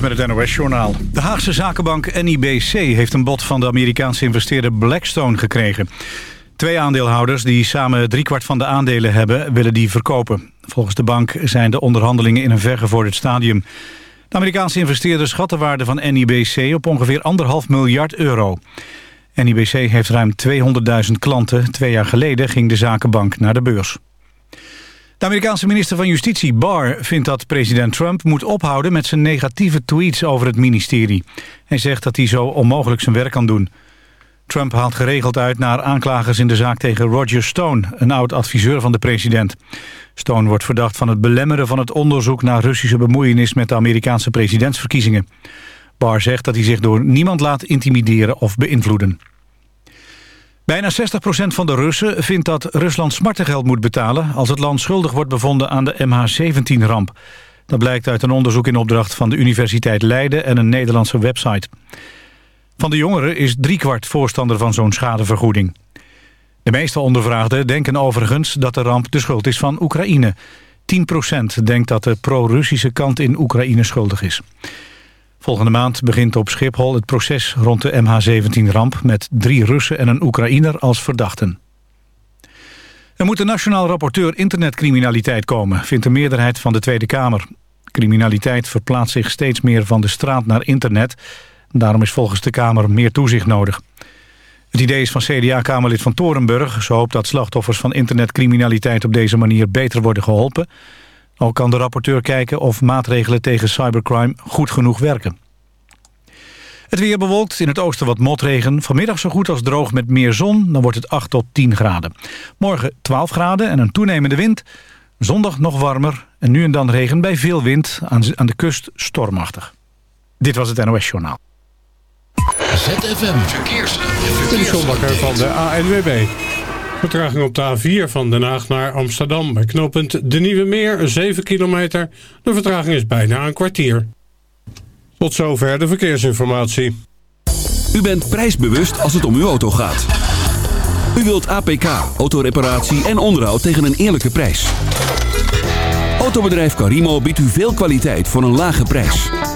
Met het NOS-journaal. De Haagse zakenbank NIBC heeft een bod van de Amerikaanse investeerder Blackstone gekregen. Twee aandeelhouders die samen driekwart van de aandelen hebben, willen die verkopen. Volgens de bank zijn de onderhandelingen in een vergevorderd stadium. De Amerikaanse investeerder schat de waarde van NIBC op ongeveer anderhalf miljard euro. NIBC heeft ruim 200.000 klanten. Twee jaar geleden ging de zakenbank naar de beurs. De Amerikaanse minister van Justitie, Barr, vindt dat president Trump moet ophouden met zijn negatieve tweets over het ministerie. Hij zegt dat hij zo onmogelijk zijn werk kan doen. Trump haalt geregeld uit naar aanklagers in de zaak tegen Roger Stone, een oud-adviseur van de president. Stone wordt verdacht van het belemmeren van het onderzoek naar Russische bemoeienis met de Amerikaanse presidentsverkiezingen. Barr zegt dat hij zich door niemand laat intimideren of beïnvloeden. Bijna 60% van de Russen vindt dat Rusland smartengeld moet betalen... als het land schuldig wordt bevonden aan de MH17-ramp. Dat blijkt uit een onderzoek in opdracht van de Universiteit Leiden... en een Nederlandse website. Van de jongeren is driekwart voorstander van zo'n schadevergoeding. De meeste ondervraagden denken overigens dat de ramp de schuld is van Oekraïne. 10% denkt dat de pro-Russische kant in Oekraïne schuldig is. Volgende maand begint op Schiphol het proces rond de MH17-ramp... met drie Russen en een Oekraïner als verdachten. Er moet een nationaal rapporteur internetcriminaliteit komen... vindt de meerderheid van de Tweede Kamer. Criminaliteit verplaatst zich steeds meer van de straat naar internet. Daarom is volgens de Kamer meer toezicht nodig. Het idee is van CDA-Kamerlid van Torenburg. Ze hoopt dat slachtoffers van internetcriminaliteit op deze manier beter worden geholpen... Ook kan de rapporteur kijken of maatregelen tegen cybercrime goed genoeg werken. Het weer bewolkt, in het oosten wat motregen. Vanmiddag zo goed als droog met meer zon, dan wordt het 8 tot 10 graden. Morgen 12 graden en een toenemende wind. Zondag nog warmer en nu en dan regen bij veel wind. Aan de kust stormachtig. Dit was het NOS Journaal. ZFM Verkeers. Van de ANWB. Vertraging op de A4 van Den Haag naar Amsterdam. Bij knooppunt De Nieuwe Meer, 7 kilometer. De vertraging is bijna een kwartier. Tot zover de verkeersinformatie. U bent prijsbewust als het om uw auto gaat. U wilt APK, autoreparatie en onderhoud tegen een eerlijke prijs. Autobedrijf Carimo biedt u veel kwaliteit voor een lage prijs.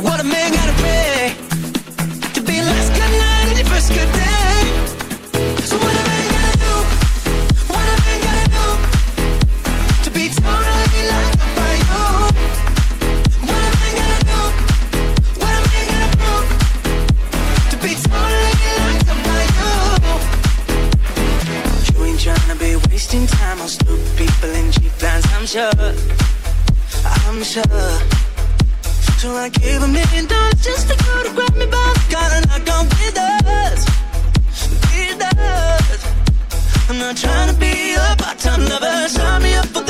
What a man gotta pay to be last good night and your first good day. So what a man gotta do? What a man gotta do to be totally loved by you? What a man gotta do? What a man gotta prove to be totally loved by you? You ain't tryna be wasting time on stupid people and cheap lines. I'm sure. I'm sure so I gave a million dollars just to go to grab me by the collar and I'm with us, with us I'm not trying to be a part-time lover. Sign me up for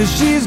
Cause she's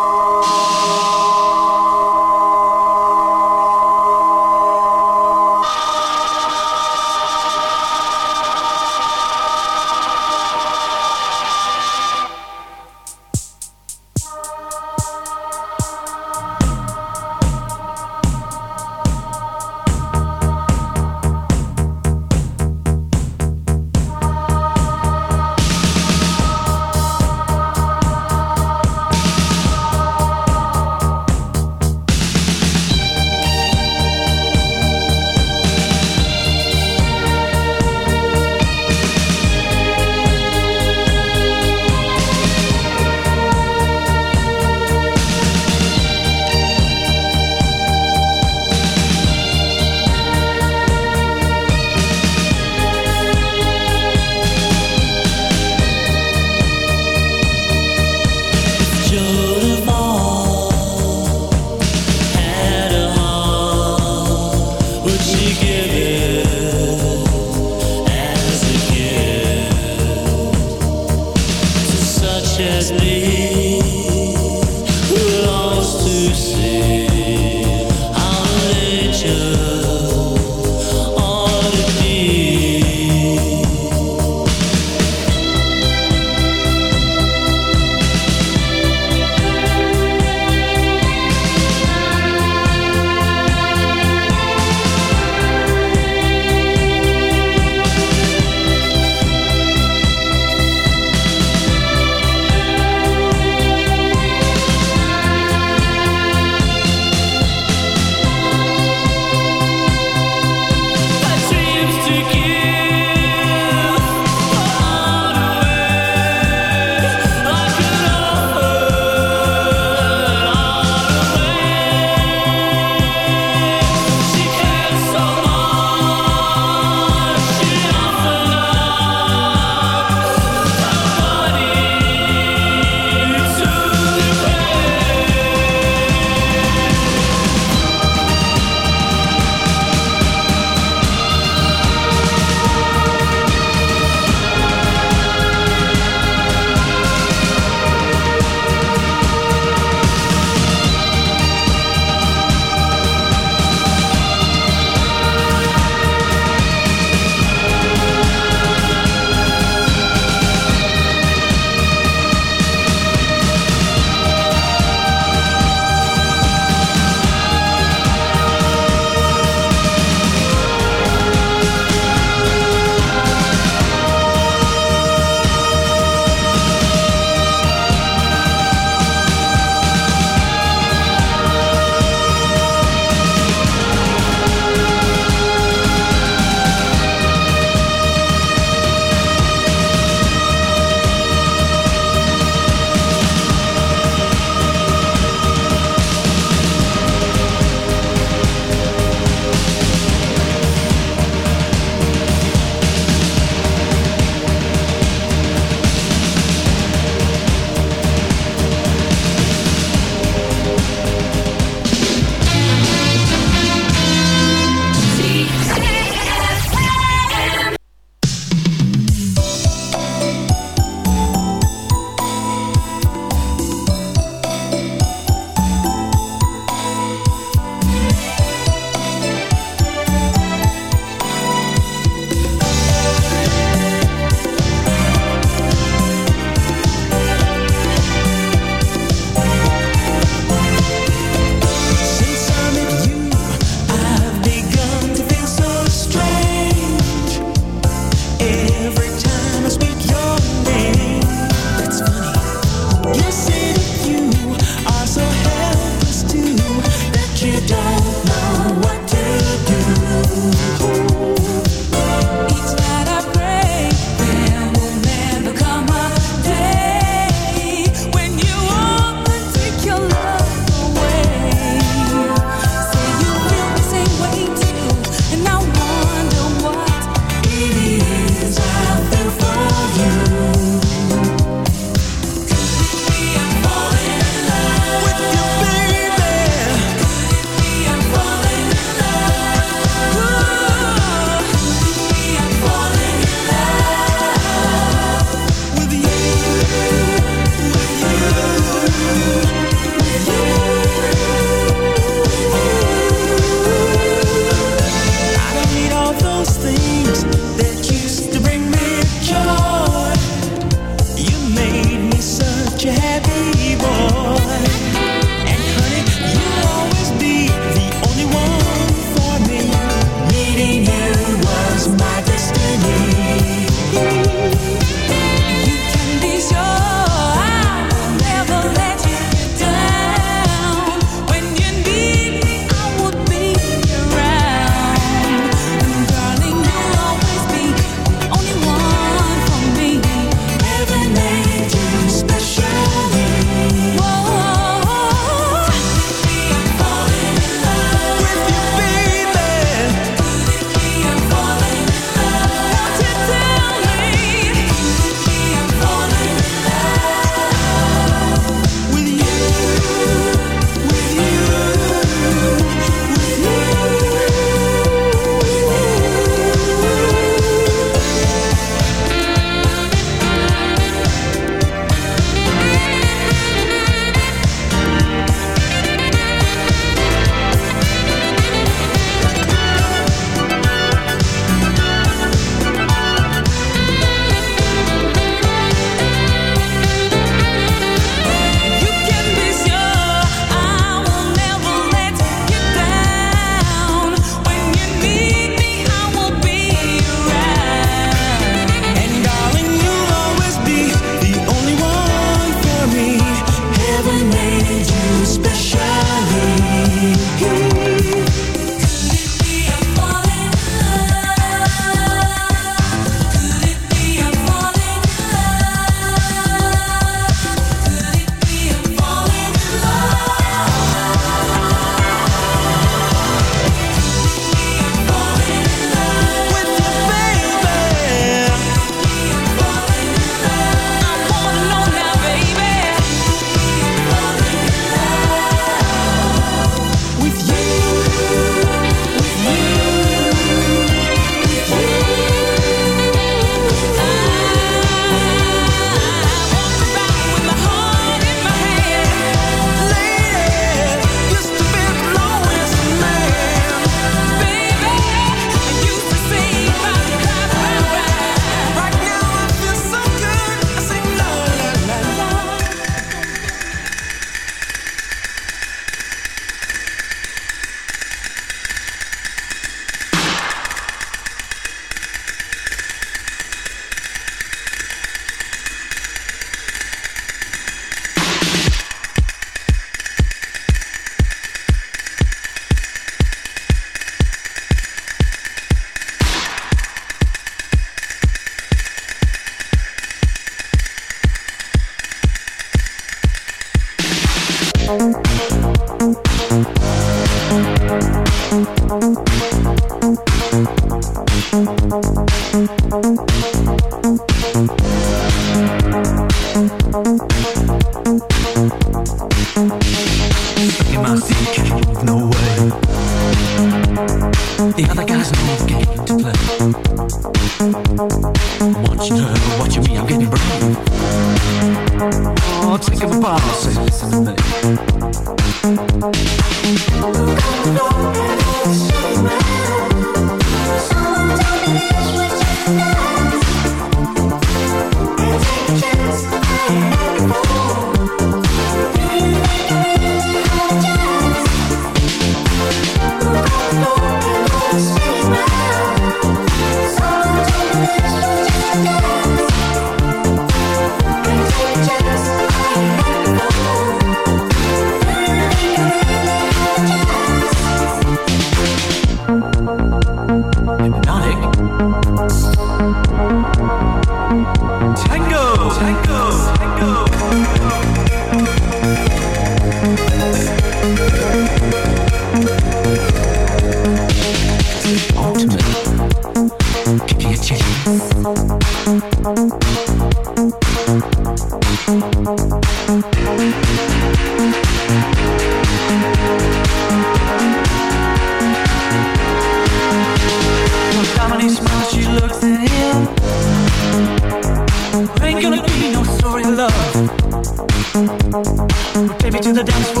the dance floor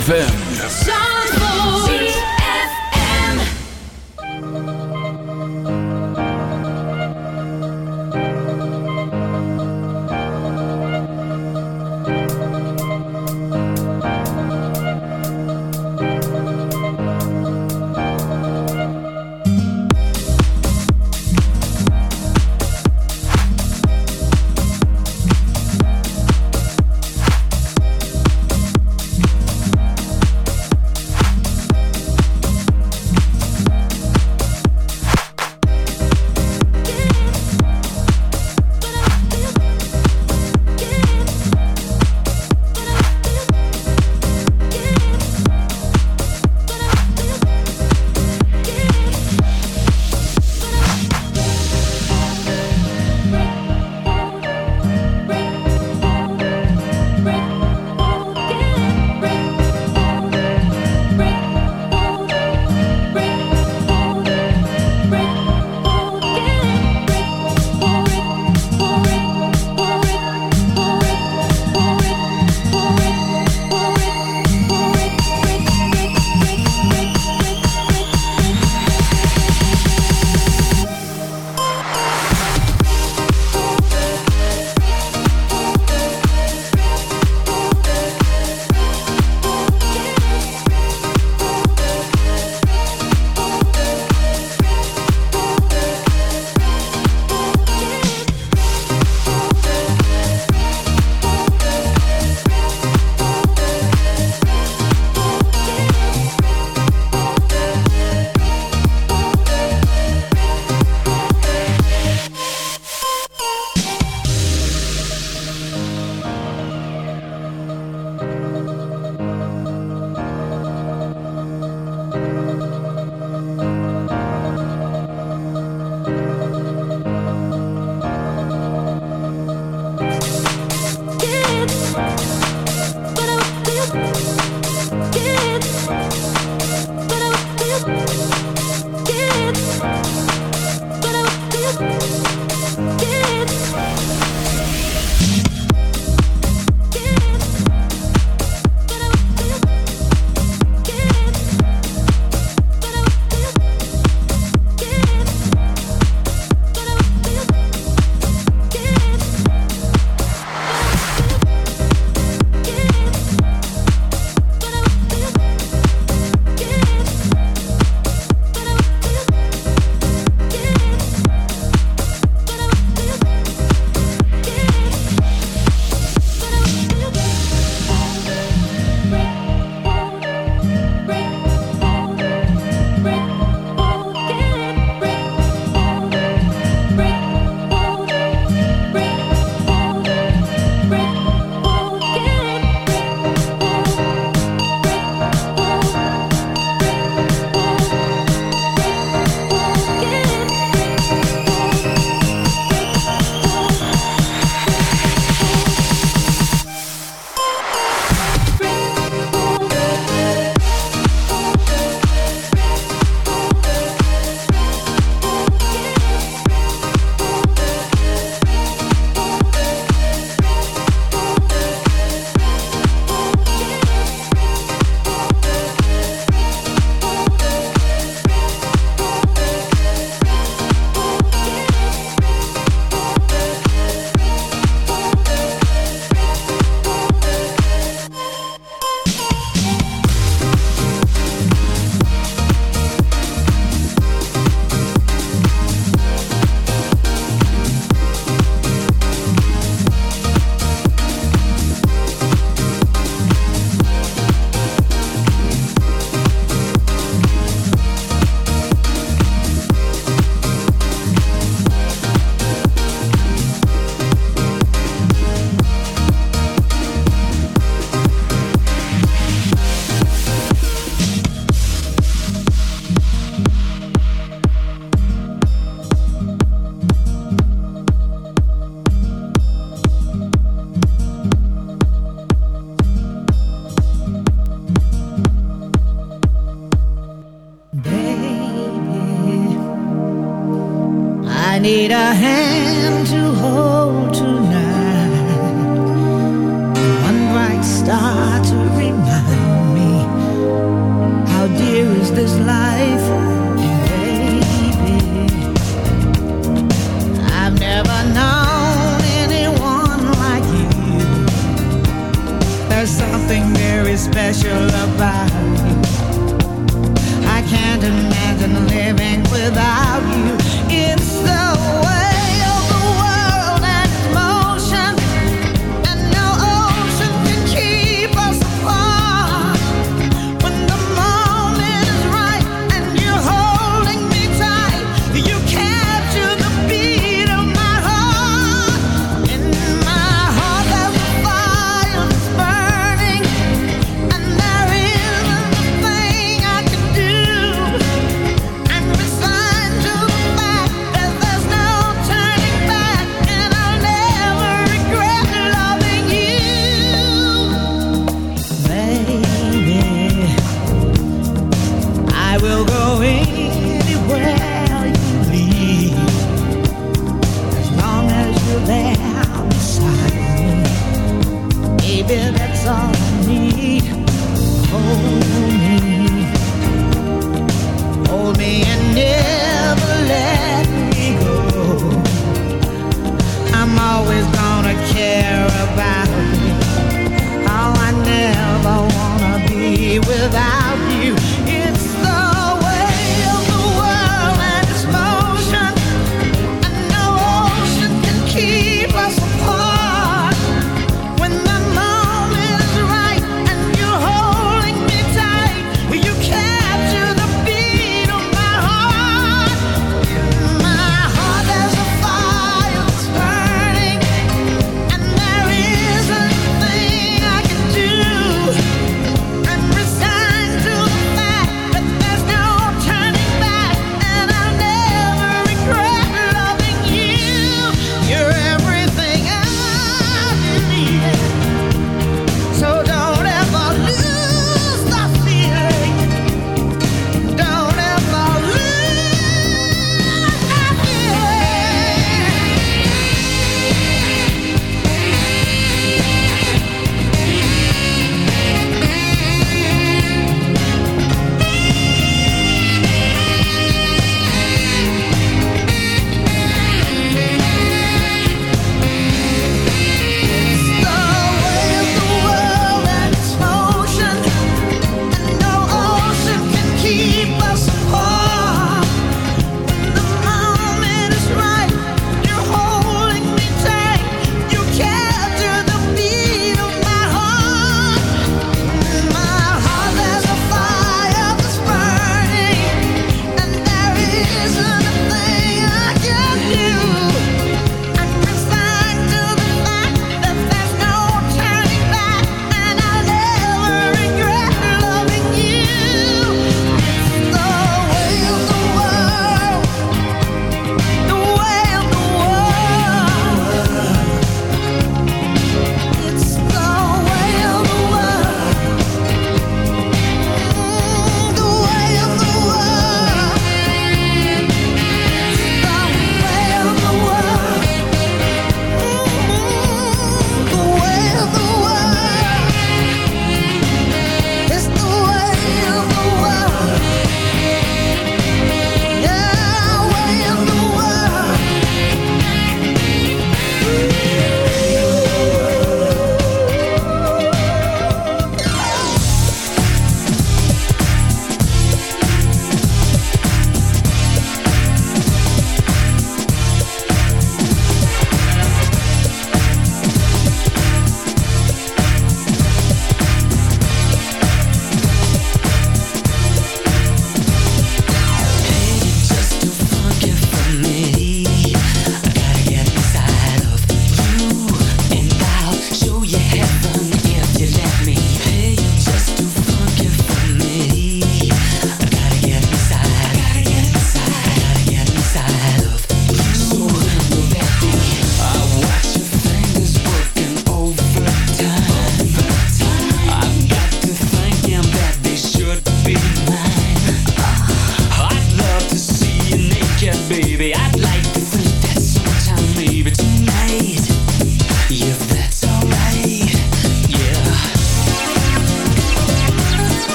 ZFM.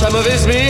sa mauvaise mine.